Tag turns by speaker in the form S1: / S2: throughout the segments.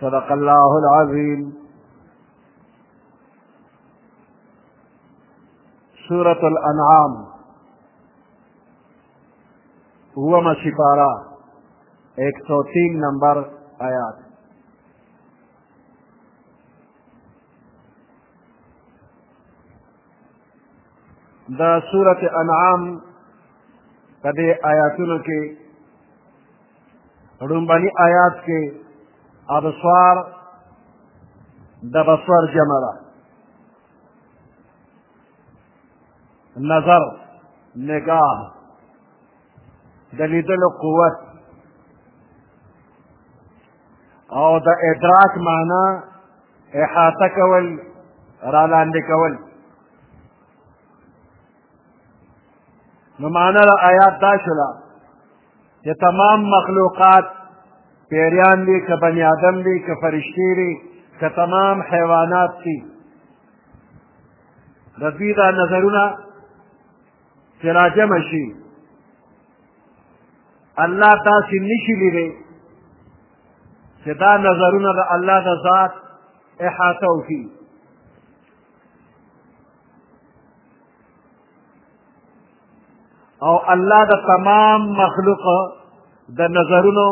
S1: صدق الله العظيم سورة الأنعام وما سپارہ ایک سو تین نمبر آیات دا سورة انعام په دې آیاتونو کې ړومبني آیات کې ابصار د بصر جمع ده نظر نگاه د لیدلو قوت او د ادراک معنا احاطه کول را لاندې کول نو معنا د آیات دا شوله چې تمام مخلوقات پیریان دي که بني آدم دي که فرشتې دي که تمام حیوانات دي د دوی دا نظرونه چې راجمع شي الله تاسې نشي لیدی چې دا نظرونه د الله د ذات احاطه وکړي او الله د تمام مخلوق د نظرونو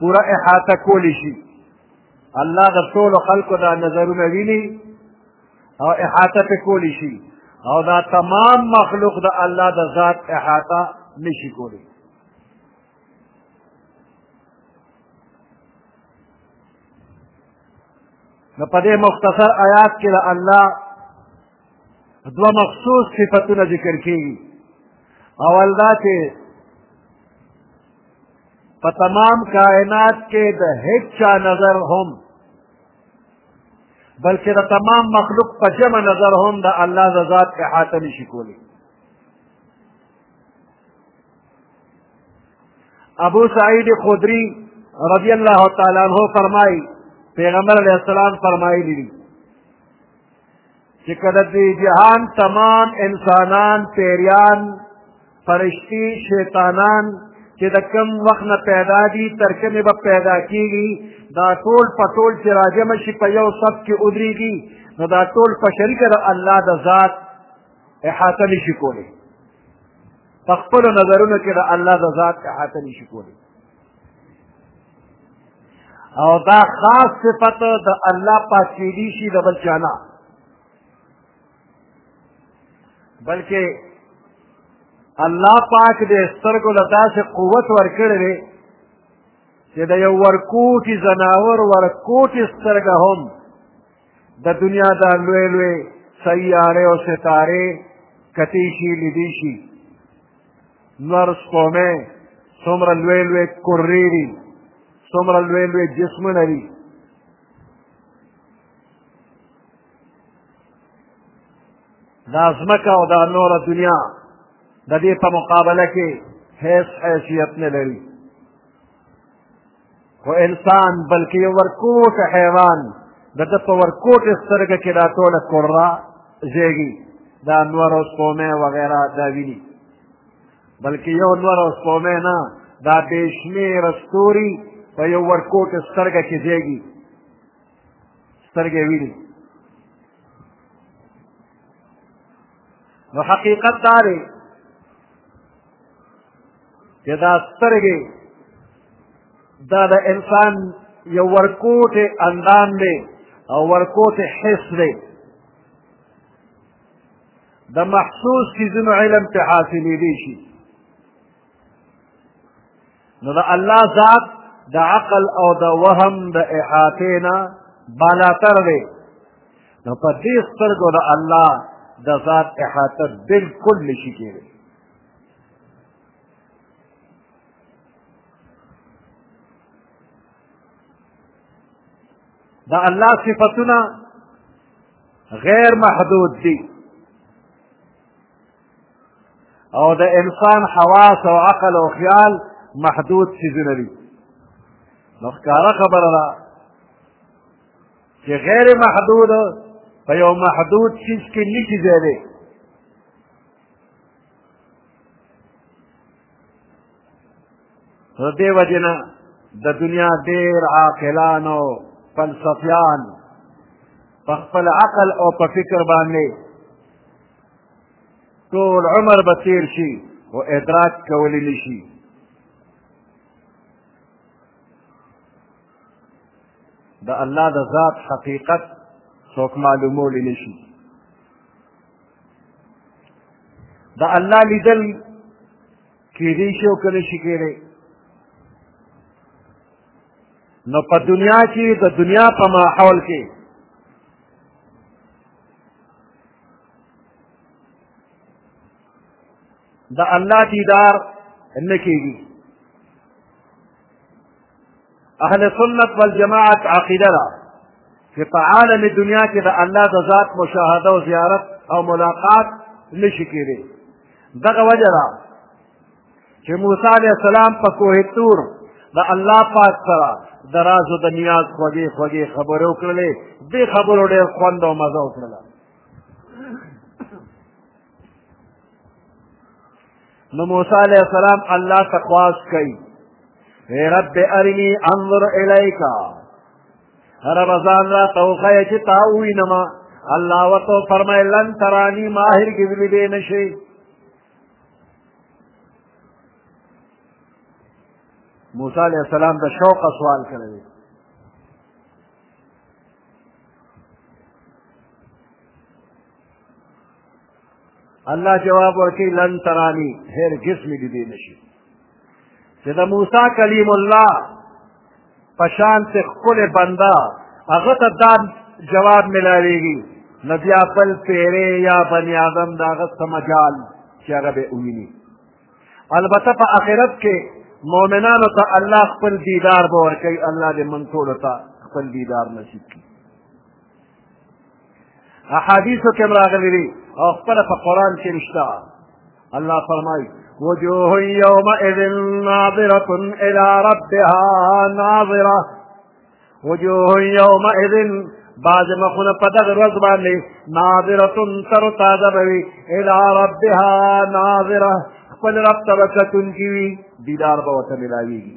S1: پوره احاطه کولی شي الله د ټولو خلکو دا نظرونه ویني او احاطه پې کولی شي او دا تمام مخلوق د الله د ذات احاطه نشي کولی نو په دې مختصر آیات کې د الله دوه مخصوص صفتونه ذکر کیږي اول دا چې په تمام کائنات کې د هیڅ چا نظر هم بلکې د تمام مخلوق په جمع نظر هم د الله د ذات احاطه نشي کولی ابو سعید خدری رضی اللہ تعالی عنہ فرمائی پیغمبر علیہ السلام فرمائی لی چې کله دی جهان تمام انسانان پیریان فرشتي شیطانان چې د کم وخت نه پیدا دي تر کومې به پیدا کیږي دا ټول په ټول چې راجم شي په یو صف کې ودرېږي نو دا ټول په شریکه د الله د ذات احاطه نشي کولی په خپلو نظرونو کې د الله د ذات احاطه نشي کولی او دا خاص صفت د الله پاک کېدی شي د بل چا نه بلکې الله پاک د سترګو له داسې قوت ورکړی دی چې د یو ورکوټي ځناور ورکوټي سترګه هم د دنیا دا لوی لوی سیارې او ستارې کتی شي لیدی شي نور سپومې څومره لوی لوی کرې دي څومره لوی لوی جسمونه دي دا ځمکه او دا نوره دنیا د دې په مقابله کې هیڅ حیثیت نه لري خو انسان بلکې یو ورکوټه حیوان د ده په ورکوټې سترګه کې دا ټوله کړه زیږي دا نور او سپومې وغیره دا ویني بلکې یو نور او سپومې نه دا بې شمېره ستوري په یو ورکوټې سترګه کې زیږي سترګې ویني نو حقیقت دا دی چې دا سترګې دا د انسان یو ورکوټې اندام دی او ورکوټې حس دی د محسوس څیزونو علم ته حاصلېدی شي نو د الله ذات د عقل او د وهم د احاطې نه بالاتر دی نو په دې سترګو د الله د ذات احاطه بالکل نشي کېدی د الله صفتونه غیر محدود دي او د انسان حواس او عقل او خیال محدود څیزونه دي نو ښکاره خبره ده چې غیر محدود په یو محدود چیز کې نشي ځای دی نو دې وجې نه د دنیا ډېر عاقلان او فلسفیان په خپل عقل او په فکر باندې ټول عمر به تېر شي او ادراک کولی نه شي د الله د ذات حقیقت څوک معلومولی نه شي د الله لیدل کېدی شي او که نه شي کېدی نو په دنیا کې د دنیا په ماحول کې د الله دیدار نه کېږي اهل سنت والجماعت عقیده ده چې په عالم دنیا کې د الله د ذات مشاهده او زیارت او ملاقات نشي کېدی دغه وجه ده چې موسی علیه السلام په کوه تور د الله پاک سره د راز او د نیاز خوږې خوږې خبرې وکړلې دې خبرو ډېر خوند او مزه وکړله نو موسی علیہ السلام الله تقواس کوي اے رب ارنی انظر الیکا رب ځان را توخی چې تا وینم الله وتو فرمای لن ترانی ماهر کې دې دې نشي موسی علیہ السلام د شوق سوال کړی الله جواب ورکړي لن ترانی هرګز مې لیدی نشي چې د موسی کلیم الله په شان څه ښکلی بنده هغه ته دا جواب ملاویږي نو بیا بل پیرې یا بني آدم د هغه څه مجال چې هغه به وویني البته په آخرت کې مؤمنانو ته الله خپل دیدار به ورکوي الله دې موږ ټولو ته خپل دیدار نصیب کړي احادیثو کې راغلي دي او خپله په قرآن کې نشته الله فرمایي وجوه يومئذ ناظرة إلى ربها ناظرة وجوه يومئذ بعض مخونه په دغه ورځ باندې ناظرتون تر تازه به وي الی ربها ناظره خپل رب ته به کتونکي وي دیدار به ورته میلاویږي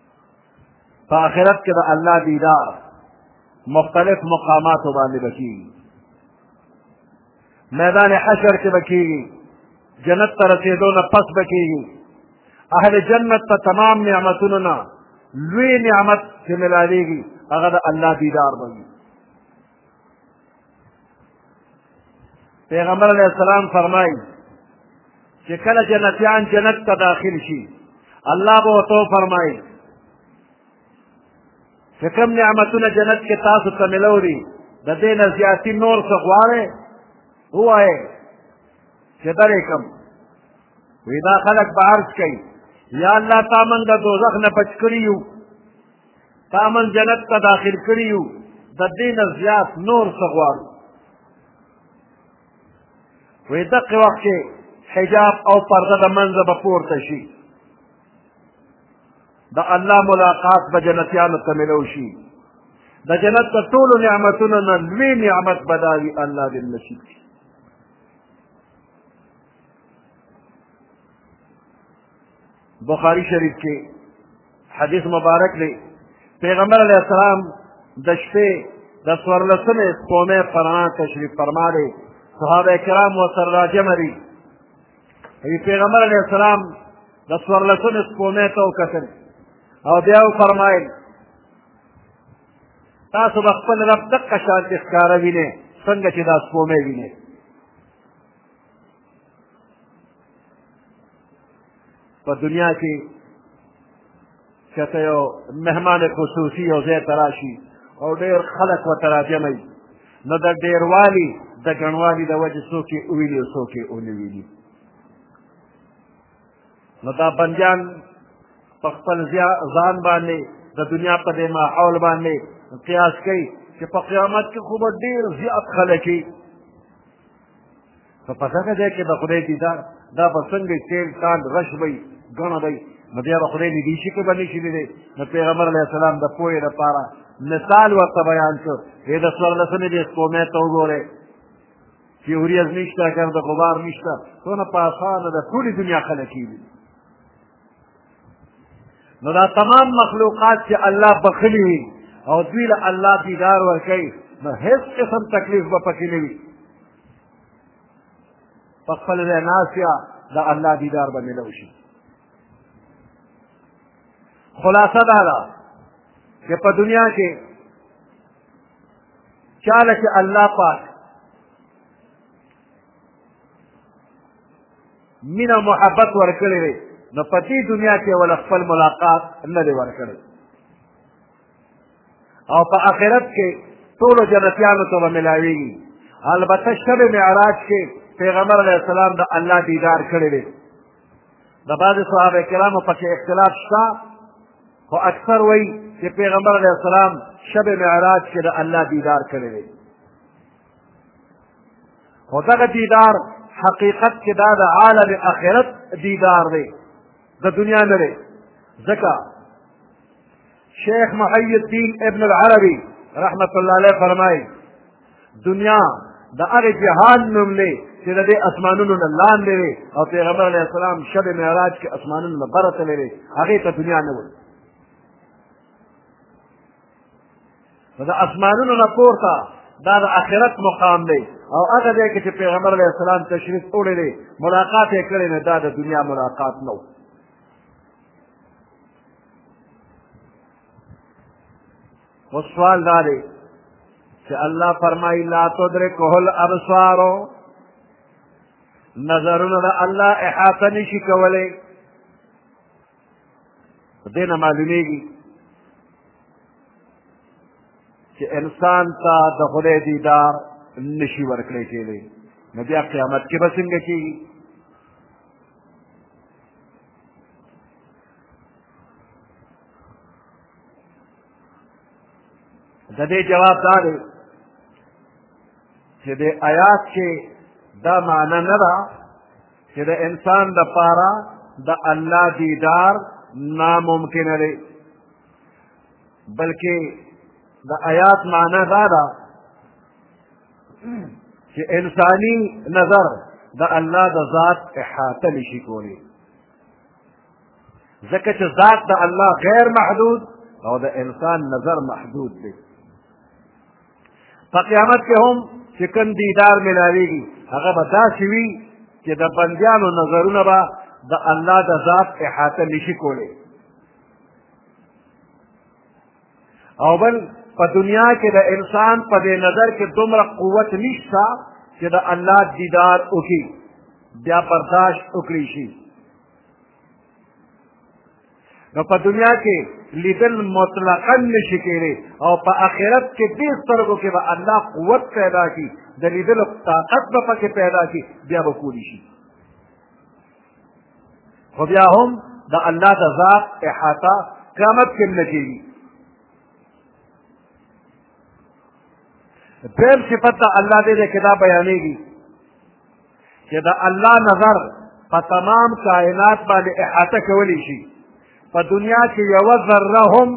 S1: په آخرت کې د الله دیدار مختلف مقاماتو باندې به کېږي میدان حشر کې به کېږي جنت ته رسېدو نه پس به کېږي اهل جنت ته تمام نعمتونو نه لوی نعمت چې ملاویږي هغه د الله دیدار به وي پیغمبر علیه السلام فرمایي چې کله جنتیان جنت ته داخل شي الله به ورته وفرمایي چې کوم نعمتونه جنت کې تاسو ته ملو دي د دې نه زیاتي نور څه غواړئ ووایئ چې درې کوم وی دا خلک به عرض کوي یا الله تا موږ د دوزخ نه بچ کړي یو تا من جنت ته داخل کړي یو د دې نه زیات نور څه غواړو وایي دقې وخت کې حجاب او پرده د منځه به پورته شي د الله ملاقات به جنتیانو ته ملو شي د جنت د ټولو نعمتونو نه لوی نعمت به دا وي الله دې نصیب کړي بخاری شریف کې حدیث مبارک دی پیغمبر علیه السلام د شپې د څوارلسمې سپومې په رڼا تشریف فرما دی صحابه کرام ورسره راجمع دي پیغمبر علیه السلام د څوارلسمې سپومې ته وکتل او بیا وفرمایل تاسو به خپل رب دقه شانتې ښکاره وینئ څنګه چې دا سپومې وینئ په دنیا کې چې ته یو مهمان خصوصي یو ځای ته راشي او ډېر خلک ورته راجمع وي نو د ډېروالي د ګڼوالي د وجې څوک یې وویني او څوک یې ونه ویني نو دا بندیان په خپل ځان باندې د دنیا په دې ماحول باندې قیاس کوي چې په قیامت کې خو به ډېر زیات خلک که په دغه ځای کې د خدای دیدار دا به څنګه تېل تال رش به وي ګڼه به وي نو بیا به خدای نږدې شي که به نه شي لیدی نو پیغمبر علیه السلام د پوهې لپاره مثال ورته بیان کړ ای د څوارلسمې دې سپومې ته وګورئ چې وریځ نشته که د غبار نشته څونه په اسانه د ټولې دنیا خلک کېږي نو دا تمام مخلوقات چې الله بخلي وي او دوی له الله دیدار ورکوي نو هېڅ قسم تکلیف به پکې نه وي په خپل ځای ناست یا د الله دیدار به میلو شي خلاصه دا ده چې په دنیا کې چاله چې الله پاک مینه محبت ورکړی دی نو په دې دنیا کې ول خپل ملاقات نه دی ورکړی او په آخرت کې ټولو جنتیانو ته به ملاویږي البته شب معراج کې پیغمبر علیه السلام د الله دیدار کړی دی د بعضې صحابه کرامو پکې اختلاف شته خو اکثر وایي چې پیغمبر علیه السلام شب معراج کې د الله دیدار کړی دی خو دغه دیدار حقیقت کې دا د عالم اخرت دیدار دی د دنیا نه دی ځکه شیخ محی الدین ابن العربي رحمت الله علیه فرمایي دنیا د هغه جهان نوم دی چې د دې اسمانونو نه لاندې وي او پیغمبر علیه السلام شب معراج کې اسمانونو نه بره تللی دی هغې ته دنیا نه وایي نو د اسمانونو نه پورته دا د آخرت مقام دی او هغه ځای کې چې پیغمبر علیه السلام تشریف وړی دی ملاقات یې کړی نو دا د دنیا ملاقات نه و سوال دا دی چې الله فرمایي لا تدرکه الابصار نظرونه د الله احاطه نشي کولی دې نه معلومیږي چې انسان ته د خدای دیدار نشي ورکړی کېدی نو بیا قیامت کې به څنګه کېږي د دې جواب دا دی چې د آیات کې دا معنی نه ده چې د انسان د پاره د الله دیدار ناممکنه دی بلکې د آیات معنا دا ده چې انساني نظر د الله د ذات احاطه نشي کولی ځکه چې ذات د الله غیر محدود او د انسان نظر محدود دی په قیامت کې هم چې کوم دیدار ملاویږي هغه به داسې وي چې د بندیانو نظرونه به د الله د ذات احاطه نشي کولی او بل په دنیا کې د انسان په دې نظر کې دومره قوت نشته چې د الله دیدار وکړي بیا برداشت وکړي شي نو په دنیا کې لیدل مطلقا نشي کېدی او په آخرت کې دې سترګو کې به الله قوت پیدا کړي د لیدلو طاقت به پکې پیدا کړي بیا به کولی شي خو بیا هم د الله د ذات احاطه قیامت کې نه کېږي دویم صفت د الله دې دی کې دا بیانېږي چې د الله نظر په تمام کائنات باندې احاطه کولی شي په دنیا کې یوه ذره هم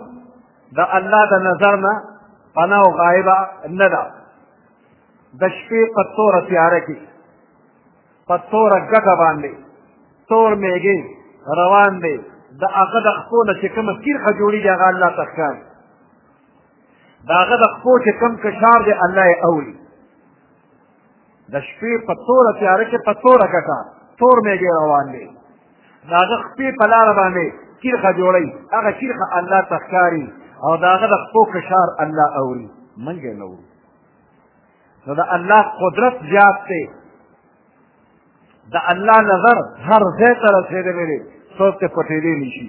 S1: د الله د نظر نه پناه او غایبه نه ده د شپې په توره تیاره کې په توره ګټه باندې تور میږي روان دی د هغه د خپو نه چې کومه تیرخه جوړېږي هغه الله ته ښکاري د هغه د خپو چې کوم کشار دی الله یې اولي د شپې په توره تیاره کې په توره ګټه تور میږی روان دی د هغه خپې په لاره باندې کیرخه جوړوي هغه کیرخه الله ته ښکاري او د هغه د خپو فشار الله اوري موږ یې نه اورو نو د الله قدرت زیات دی د الله نظر هر ځای ته رسېدلی دی څوک ته پټېدی نه شي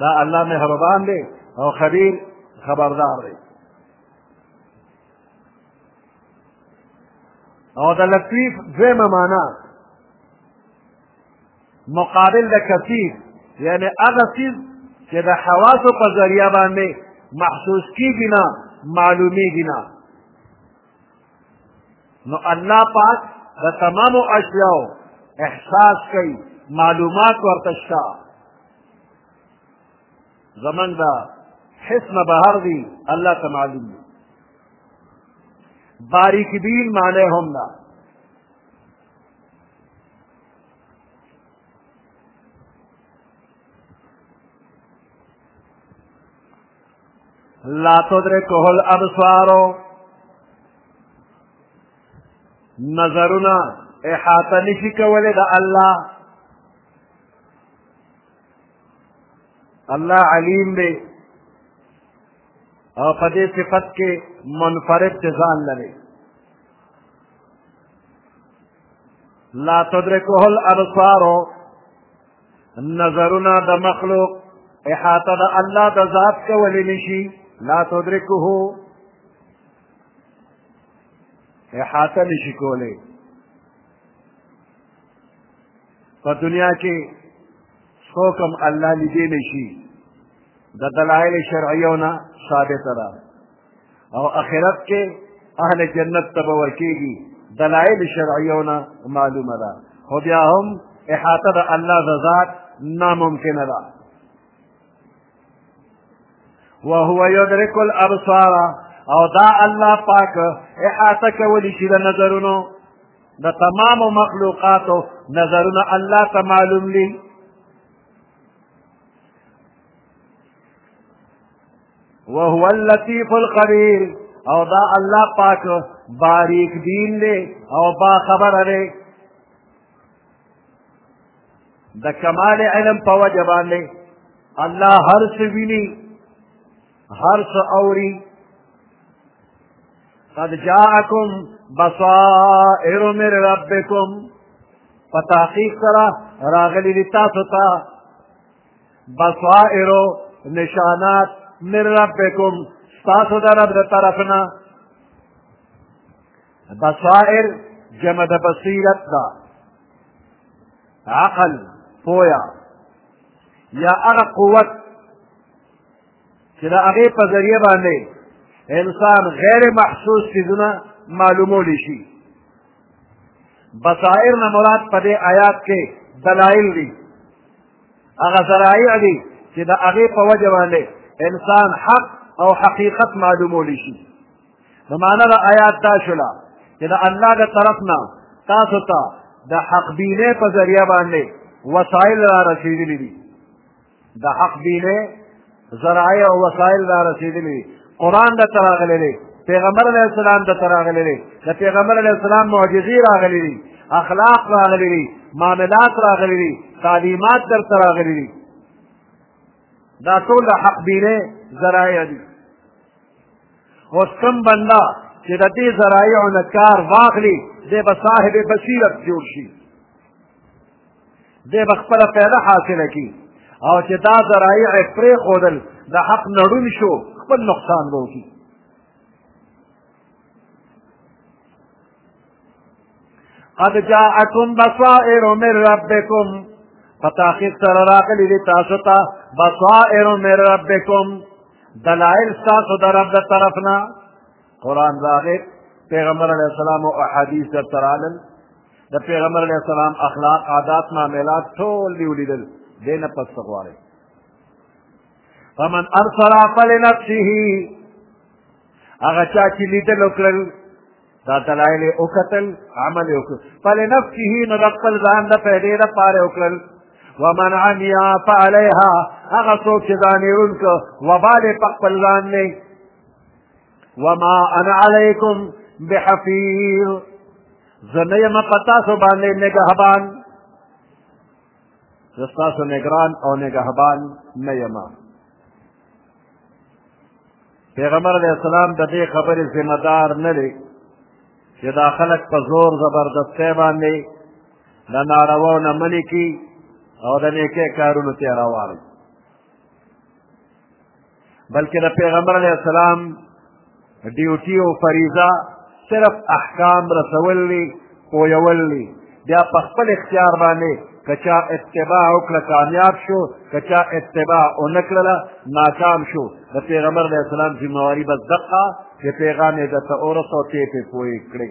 S1: دا الله مهربان دی او خبیر خبردار دی او د لطیف دویمه معنا مقابل د کثیر یعنی هغه څیز چې د حواسو په ذریعه باندې محسوس کیږي نه معلومیږي نه نو الله پاک د تمامو اشیاو احساس کوي معلومات ورته شته زمونږ د حس نه بهر دي الله ته معلوم دي باریک بین معنی هم ده لا تدرکه الابصار نظرونه احاطه نشي کولی د الله الله علیم دی او په دې صفت کې منفرد دی ځان لري لا تدرکه الابصار نظرونه د مخلوق احاطه د الله د ذات کولی نشي لا تدرکه احاطه نشي کولی په دنیا کې څوک هم الله لیدی نشي د دلایل شرعیو نه ثابته ده او اخرت کې اهل جنت ته به ورکېږي دلایل شرعیو نه معلومه ده خو بیا هم احاطه د الله د ذات ناممکنه ده وهو یدرک الابصار او دا الله پاک احاطه کولی شي د نظرونو د تمامو مخلوقاتو نظرونه الله ته معلوم دي وهو اللطیف الخبیر او دا الله پاک باریک دین دی او با خبره دی د کمال علم په وجه باندې الله هر څه ویني هر څه اوري قد جاءکم بصائر من ربکم په تحقیق سره راغلي دي تاسو ته بصائر نشانات من ربکم ستاسو د رب د طرفنا بصائر جمع د بصیرت دا عقل پویا یا هغه قوت چې د هغې په ذریعه باندې انسان غیر محسوس څیزونه معلومولی شي بصائر نه مراد په دې آیات کې دلایل دي هغه ذرایع دي چې د هغې په وجه باندې انسان حق او حقیقت معلومولی شي نو معنا د آیات دا شوله چې د الله د طرف نه تاسو ته د حقبینې په ذریعه باندې وسایل را رسېدلي دي د حق دینه ذرایع او وسایل را رسېدلي قرآن د تراغلی دی پیغمبر علیه السلام د تراغلی دی د پیغمبر علیه السلام معجزې راغلي دي اخلاق راغلي دي معاملات راغلي دي تعلیمات درته راغلي دي دا ټول حق بینه ذرایع دي اوس کوم بنده چې د دې ذرایعو نه کار واخلي دی به صاحب بصیرت جوړ شي دی به خپله پیدا حاصله کړي او چې دا ذرایع یې پرېښودل د حق نه ړوند شو خپل نقصان به وکړي قد جاءكم بصائر من ربكم فتاخير سره راغلي دي تاسو ته بصائر من ربكم دلائل تاسو د رب د طرفنا قران راغی پیغمبر علیه السلام او احادیث ترالل د پیغمبر علیه السلام اخلاق عادات معاملات ټول دې ولیدل دې نه پس څه غواړئ فمن ارسل فلنفسه هغه چا چې لیدل وکړل دا دلایل یې وکتل عمل یې وکړ فلنفسه نو د خپل ځان د فایدې لپاره وکړل ومن عمیا فعلیها هغه څوک چې ځان یې ړوند کړ وبال یې په خپل ځان دی وما انا علیکم بحفیظ زه نه یم په تاسو باندې نګهبان زه ستاسو نګران او نګهبان نه یم پیغمبر علیه السلام د دې خبرې ذمه دار نه دی چې دا خلک په زور زبردستۍ باندې د نارواو نه منې کي او د نیکه کارونو ته روان بلکې د پیغمبر علیه السلام ډیوټي او فریضه صرف احکام رسول دي پویول دي بیا په خپل اختیار باندې که چا اتباع وکړه کامیاب شو که چا اتباع ونه کړله ناکام شو د پیغمبر علیه السلام ذمهواري بس دقه چې پیغام یې درته ورسو ته یې پرې پوه کړې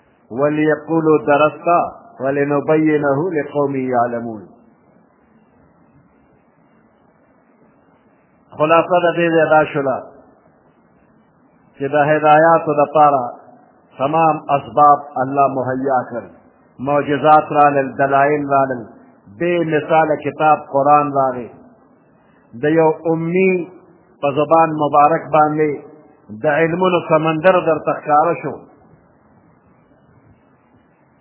S1: وليقولوا درستا ولنبينه لقوم يعلمون خلاصه د دې ځای دا شوله چې د هدایاتو دپاره تمام اسباب الله مهیا کړ معجزات رالل دلایل رالل بې مثاله کتاب قرآن راغی د یو امي په زبان مبارک باندې د علمونو سمندر درته ښکاره شو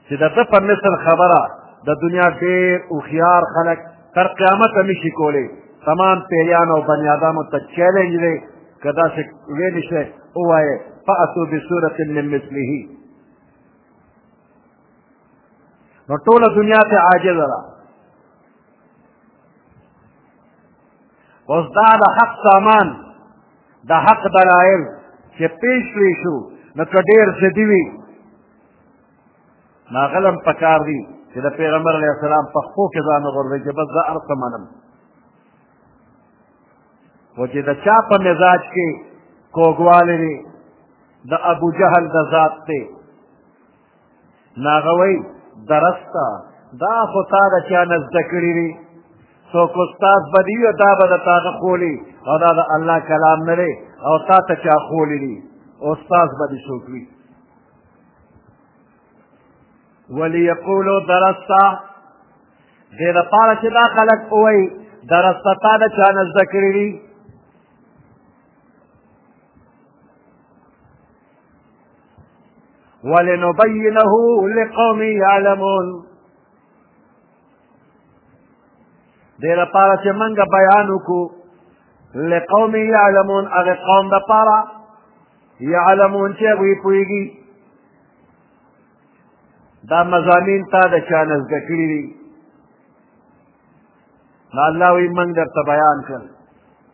S1: چې د ده په مثل خبره د دنیا ډېر هوښیار خلک تر قیامته نشي کولی تمام پیریان او بنیادامو ته چیلنج دی که داسې ویلی شی ووایې فأتو بصورة من مثله نو ټوله دنیا ته عاجزه ده اوس دا د حق سامان د حق دلایل چې پیش کړی شو نو که ډېر جدي وي نو هغه هم پکار دي چې د پیغمبر علیه السلام په خپو کې ځان وغورځوي چې بس زه هر څه منم و چې د چا په مزاج کې کوږوالی دی د ابو جهل د ذات دی ناغوي درسته دا خو تا د چا نه زده کړي دي څوک استاد به دي او دا به د تاغه خولي او دا د الله کلام نه دی او تا ته چا خولي دي استاد به دي څوک وي وليقولوا درسته دې لپاره چې دا خلک ووایي درسته تا د چا نه زده کړي دي ولنبينه لقوم يعلمون دې لپاره چې موږ بیان وکړو لقوم يعلمون هغه قوم لپاره يعلمون چې هغوی پوهېږي دا مضامین تا د چا نه زده کړي دي نو الله وایي موږ درته بیان کړل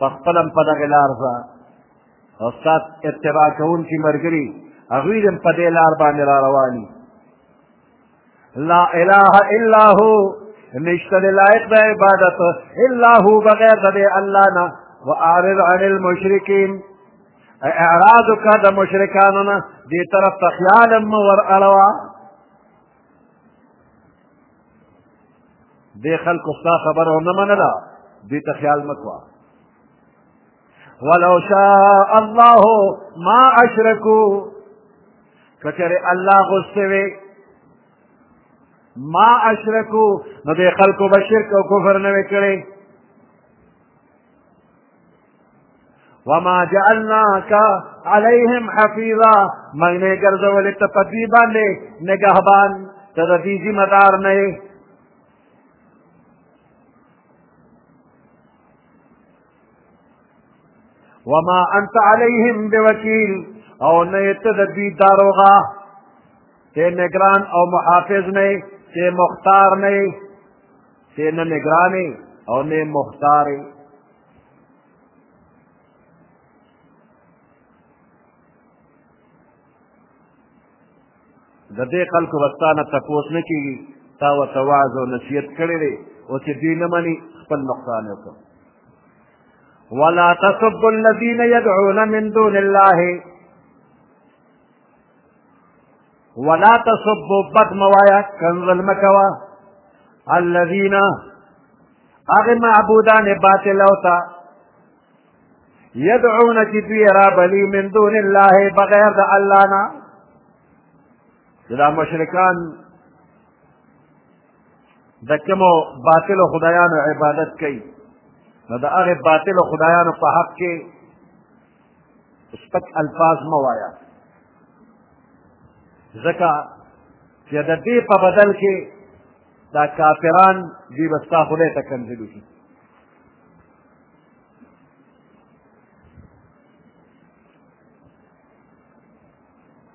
S1: په خپل هم په دغه لار ځه او ستا اتباع کوونکي ملګري هغوی هم په دې لار باندې را روان دي لا اله الا هو نشته د لایق د عبادت الا هو بغیر د الله نه واعرض عن المشرکین اعراض وکړه د مشرکانو نه دې طرف ته خیال هم ور اړوه دې خلکو ستا خبره ونه منله دې ته خیال مه کوه ولو شاء الله ما اشرکو که چېرې الله غوسته وي ما اشرکو نو دې خلکو به شرک او کفر نه وي کړی وما جعلناك عليهم حفيظا من نه ګرځول ته په دې باندې نگهبان ته د دې ذمہ دار نه یې وما انت عليهم بوکیل او نه ته د دې داروغه ته نگران او محافظ نه ته مختار نه ته نه نگرانې او نه مختارې د دې خلکو وستانه تپوس نه کیږي تا ورته وعظ او نصیحت کړی دی او چې دوی نه مني خپل نقصان یې وکړ ولا تسبوا الذين يدعون من دون الله ولا تصبوا بد موایا کنزل مکوا الذین هغه معبودان باطل او تا يدعون چې دوی را بلی من دون الله بغیر د الله نه دا مشرکان د کومو باطلو خدایانو عبادت کوي نو د هغې باطلو خدایانو په حق کې سپک الفاظ مه وایه ځکه چې د دې په بدل کې دا کافران دې به ستا خدای ته کنځلو شي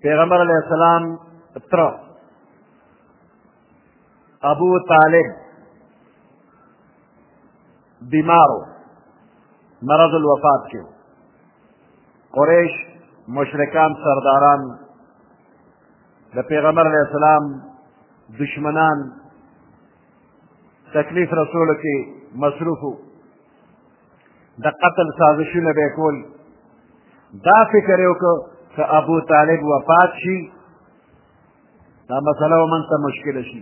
S1: پیغمبر علیه السلام تر ابو طالب بیمارو مرض الوفات کې قریش مشرکان سرداران د پیغمبر علیه السلام دشمنان تکلیف رسول کې مصروف د قتل سازشونه به کول دا فکر یو که ابو طالب وفات شي دا مسله ومن ته مشکل شي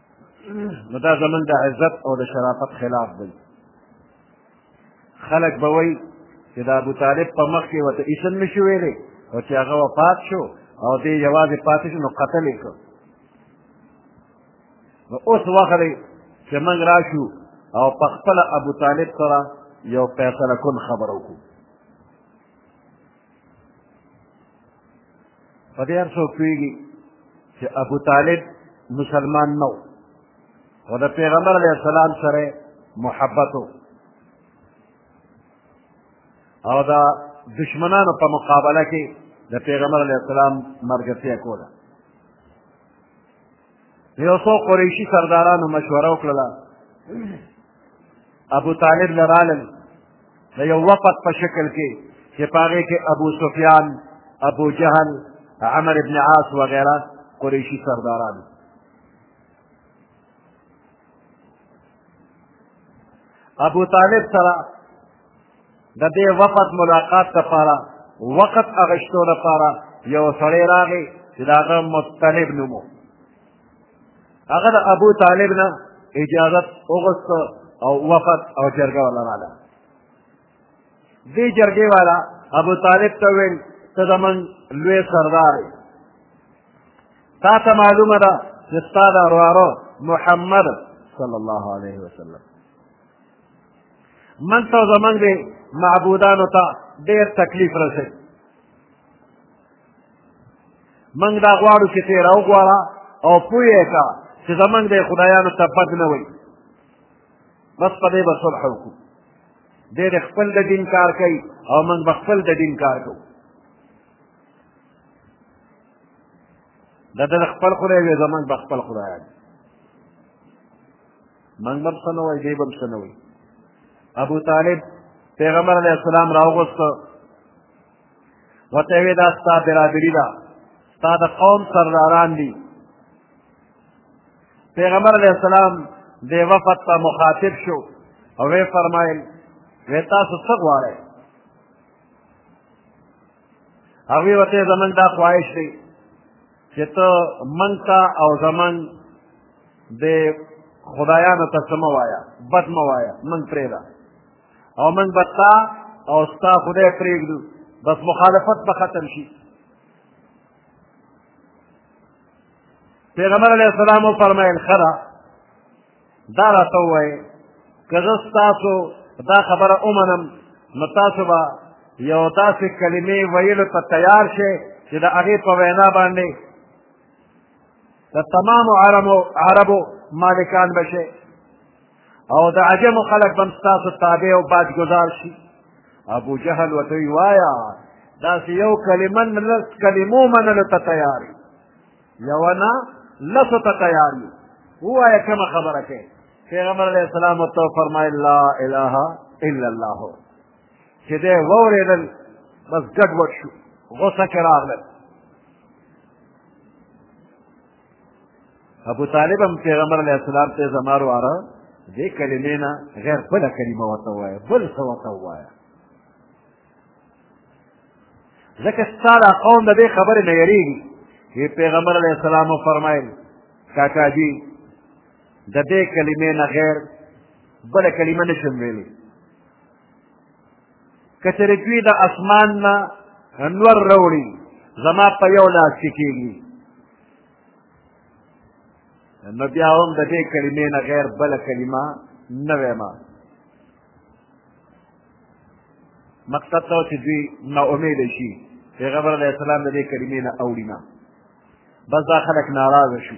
S1: نو دا زمونږ د عزت او د شرافت خلاف دی خلک به وایي چې د ابو طالب په مخ کې ورته ایسن نه شو ویلی او چې هغه وفات شو او دی یوازې پاتې شو نو قتل یې کړ نو اوس وخت دی چې موږ راشو او په خپله ابو طالب سره یو فیصله کن خبره وکړو په دې هر څوک پوهېږي چې ابو طالب مسلمان نه و او د پیغمبر علیه السلام سره محبت و او د دشمنانو په مقابله کې د پیغمبر علیه السلام مرګتیا کوله یو څو قریشي سردارانو مشوره وکړله ابو طالب نه رالل د یو وفد په شکل کې چې په هغې کې ابو سفیان ابو جهل عمر ابن عاص وغیره قریشي سرداران ابو طالب سره د دې وفد ملاقات لپاره وخت اغشتو لپاره یو سړی راغی چې د هغه مطلب نوم هغه د ابو طالب نه اجازت وغوښت او وفد او جرګه ولا رااله دې جرګې والا ابو طالب ته ویل ته د من لوی سردار تا ته معلومه ده چې ستا د وراره محمد صلی الله علیه وسلم من ته زمونږ د معبودانو ته ډېر تکلیف رسوي موږ دا غواړو چې ته یې راوغواړه او پوه یې که چې زموږ دی خدایانو ته بد نه وایي بس په دې به صلح وکړو دی د خپل د دین کار کوي او موږ به خپل د دین کار کوو د ده خپل خدای وي زموږ به خپل خدای دی موږ به څه نه وایي دی به څه نه وایي ابو طالب پیغمبر علیه السلام راوغوسته ورته وې دا ستا برادري ده ستا د قوم سرداران دي پیغمبر علیه السلام د وفد ته مخاطب شو او وی فرمایل وی تاسو څه غواړئ هغوی ورته زمونږ دا خواهش دی چې ته موږ ته او زمونږ د خدایانو ته څه مه وایه بد مه وایه موږ پرېږده او من به تا او ستا خدای پرېږدو بس مخالفت به ختم شي پیغمبر علیه السلام وفرمایل ښه ده دا راته ووایې که زه ستاسو دا خبره ومنم نو تاسو به یو داسې کلمې ویلو ته تیار شئ چې د هغې په وینا باندې د تمامو عربو عربو مالکان به شئ او د عجمو خلک به هم ستاسو تابع او بادګزار شي ابو جهل ورته وایي وایه داسې یو کلمه نه لس کلمو منلو ته تیار یوه نه لسو ته تیار یو ووایه کومه خبره کوې پیغمبر علیه السلام ورته وفرمایل لا اله الا الله چې دی واورېدل بس ګډوډ شو غوسه کې راغلل ابو طالب هم پیغمبر علیه السلام ته زما واره دې کلمې نه غیر بله کلمه ورته ووایه بل څه ورته ووایه ځکه ستا دا قوم د دې خبرې نه یېرېږي چې پیغمبر علیه السلام وفرمایل کاکا جي د دې کلمې نه غیر بله کلمه نشم ویلی که چېرې دوی د اسمان نه نور راوړي زما په یو لاس کې کېږي نو بیا هم د دې کلمې نه غیر بله کلمه نه وایم مقصد دا چې دوی ناامیده شي پیغمبر علیه السلام د دې کلمې نه اوړي نه بس دا خلک ناراضه شي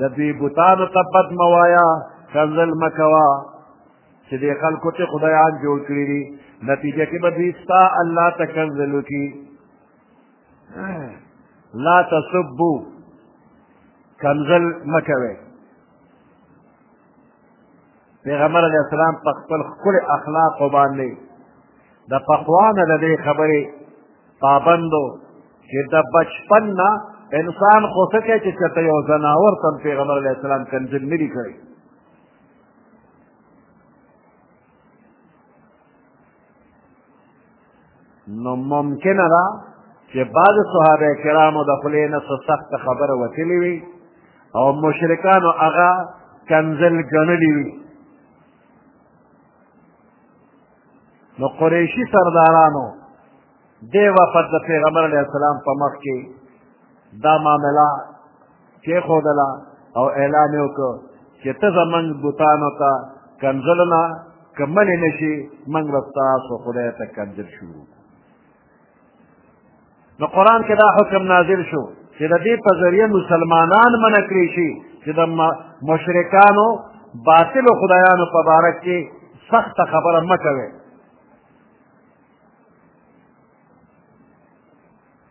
S1: د دې بوتانو ته بد مه وایه کنځل مه کوه چې دې خلکو ته خدایان جوړ کړي دي نتیجه کې به دوی ستا الله ته کنځل وکړي لا تسبو کنځل مه کوئ پیغمبر علیه السلام په خپل ښکلي اخلاقو باندې د پخوا نه د دې خبرې پابند و چې د بچپن نه انسان خو څه کوي چې چېرته یو ځناور ته پیغمبر علیه السلام کنځل نه دي کړی نو ممکنه ده چې بعض صحابه کرامو د خولې نه څه سخته خبره وتلې وي او مشرکانو هغه کنزل ګڼلي وي نو قریشي سردارانو دې وفد د پیغمبر علیه السلام په مخ کې دا معامله کېښودله او اعلان یې وکړ چې ته زموږ بوتانو ته کنځلو نه که منې نه شي موږ به ستاسو خدای ته کنځل شروع نو قرآن کې دا حکم نازل شو چې د دې په ذریعه مسلمانان منع کړی شي چې د مشرکانو باطلو خدایانو په باره کې سخته خبره مه کوئ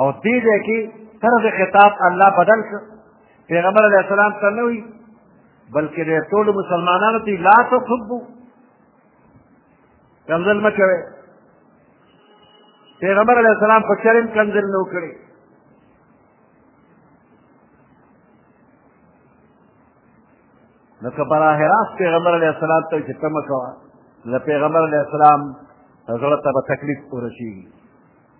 S1: او دې ځای کې طرز خطاب الله بدل کړ پیغمبر علیه السلام ته نه وي بلکې د ټولو مسلمانانو ته لا تسبو کنځل مه کوئ پیغمبر علیه السلام په چرم کنځل نه وکړي نو که براه راست پیغمبر علیه السلام ته چې ته مه کوه له پیغمبر علیه السلام زړه ته به تکلیف ورسېږي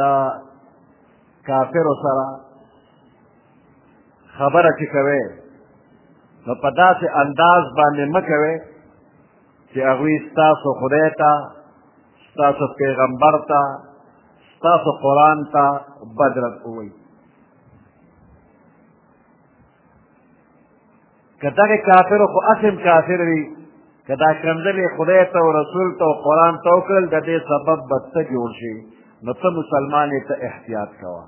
S1: دا کافرو سره خبره چې کوي نو په داسې انداز باندې مه کوي چې هغوی ستاسو خدای ته ستاسو پیغمبر ته ستاسو قرآن ته بدرت ووایي که دغه کافر خو اسم کافر وي که دا کنځلې خدای ته او رسول ته او قرآن ته وکړل د دې سبب به ته جوړ شي نو ته مسلمان یې ته احتیاط کوه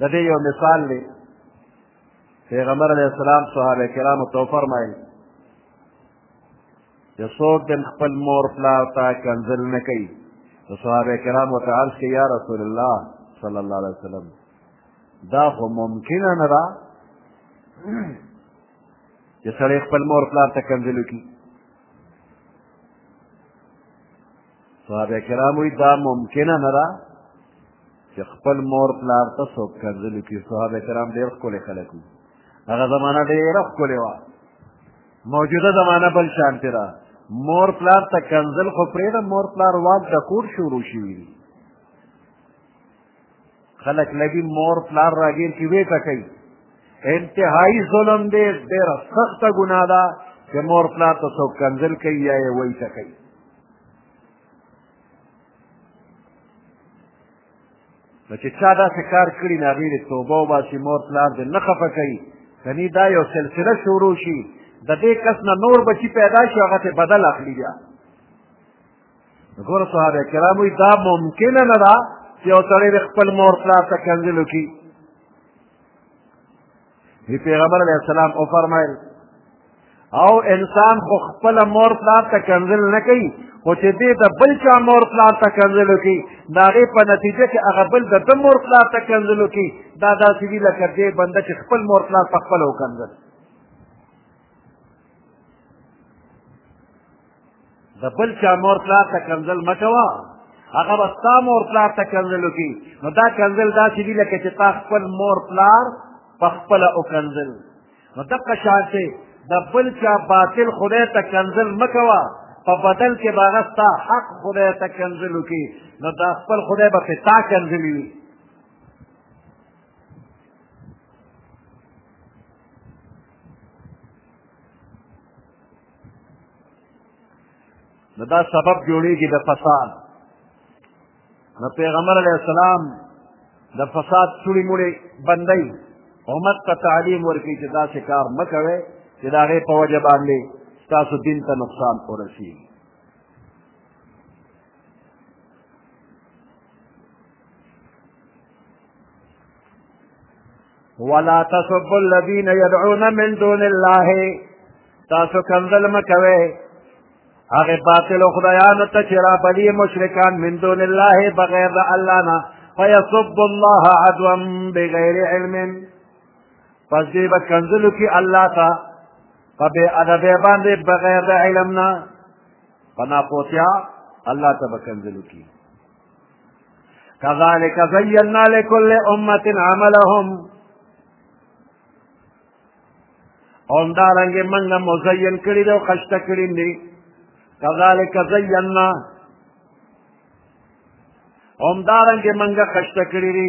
S1: د دې یو مثال دی پیغمبر علیه السلام صحابه کرامو ته وفرمایل چې څوک د خپل مور پلار ته کنځل نه کوي نو صحابه کرام ورته عرض کوي یا رسول الله صلی الله علیه وسلم دا خو ممکنه نه ده چې سړی خپل مور پلار ته کنځل وکړي صحابه کرام وایي دا ممکنه نه ده چې خپل مور پلار ته څوک کنځل وکړي صحابه کرام ډېر ښکلي خلک وو هغه زمانه ډېره ښکلې وه موجوده زمانه بل شانتې ده مور پلار ته کنزل خو پرېږده مور پلار واک د کور شروع شوي دي خلک لګي مور پلار راګیر کې وې ټکوي انتهایی ظلم دی ډېره سخته ګناه ده چې مور پلار ته څوک کنزل کوي یا یې وایي ټکوي نو چې چا داسې کار کړي نو هغوی دې توبه وباسي مور پلار دې نه خفه کوي کنی دا یو سلسله شروع شي د دې کس نه نور بچي پیدا شي هغه ته بدل اخلي بیا ګوره صحابه کرام وایي دا ممکنه نه ده چې یو سړی د خپل مور پلار ته کنځل وکړي دی پیغمبر علیه السلام او فرمایل او انسان خو خپل مور پلار ته کنزل نه کوي خو چې دې د بل چا مور پلار ته کنزل وکړي د هغې په نتیجه کې هغه بل د ده مور پلار ته کنزل وکړي دا داسې وي لکه دې بنده چې خپل مور پلار په خپله وکنزل د بل چا مور پلار ته کنځل مه کوه هغه به ستا مور پلار ته کنځل وکړي نو دا کنځل داسې دي لکه چې تا خپل مور پلار په خپله وکنځل نو دقه شان چې د بل چا باطل خدای ته کنځل مه کوه په بدل کې به هغه ستا حق خدای ته کنځل وکړي نو دا خپل خدای به پې تا کنځلي وي نو دا سبب جوړیږي د فساد نو پیغمبر علیه السلام د فساد چوړي موړي بندي امت ته تعلیم ورکړي چې داسې کار مه کوئ چې د هغې په وجه باندې ستاسو دین ته نقصان ورسېږي ولا تسبوا الذين يدعون من دون الله تاسو کنزل مکوي هغه باطل خدایانو ته چې را بلی مشرکان من دون الله بغیر د الله نه فیسب الله عدوا بغیر علم پس دې به کنزلو کې الله ته په بې ادبۍ باندې بغیر د علم نه په ناپوهتیا الله ته به کنځل وکړي كذلك زينا لكل أمة عملهم هم دارنګ موږ مزین کړی دی او خشته کړی دی کذالک زینا هم دارنګ موږ خشته کړی دی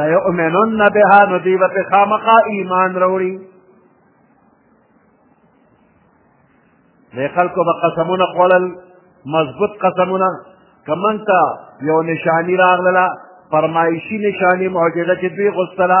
S1: لیؤمنن بها نو دوی به پرې خامخا ایمان راوړي د خلکو به قسمونه خوړل مضبوط قسمونه که موږ ته یو نشاني راغلله فرمایشي نشاني معجزه چې دوی غوښتله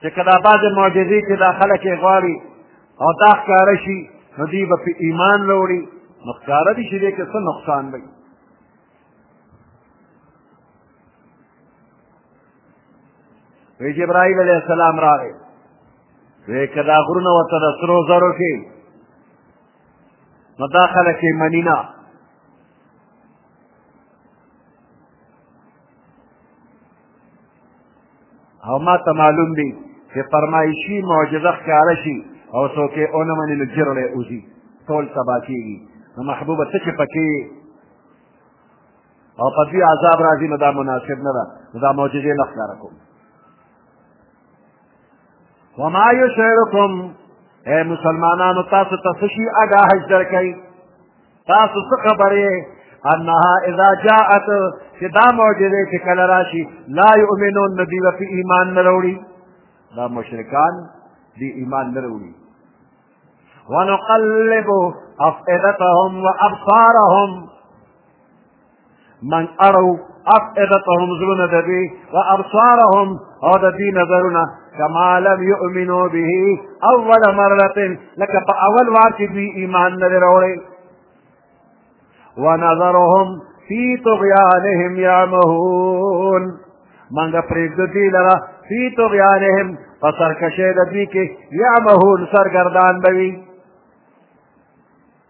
S1: چې که دا بعضې معجزې چې دا خلک یې غواړي او دا ښکاره شي نو دوی به پې ایمان راوړي نو ښکاره دي چې دې کې څه نقصان به وی جبرائیل علیه السلام راغی وی که دا غرونه ورته د سرو زرو کې نو دا خلک یې مني نه او ما ته معلوم دی چې فرمایشي معجزه ښکاره شي او څوک یې ونه مني نو جرړی اوځي ټول تباه کېږي نو محبوبه ته چې پکې او په دوی عذاب راځي نو دا مناسب نه ده نو دا معجزې نه ښکاره کوم وما یشعرکم اے مسلمانانو تاسو ته څه شي اګاهش درکوي تاسو څه خبرې انها اذا جاءت چې دا معجزه چې کله راشي لا یؤمنون نبی و فی ایمان نه راوړي دا مشرکان دی ایمان نه راوړي ونقلب افئدتهم وابصارهم من اړو افئدتهم زړونه د دوی و ابصارهم او د دوی نظرونه کما لم یؤمنو به اول مرة لکه په اول وار چې دوی ایمان نه دی راوړی ونظرهم فی طغیانهم یعمهون منګه پرېږده دوی لره فی طغیانهم په سرکشۍ د دوی کې یعمهون سرګردان به وي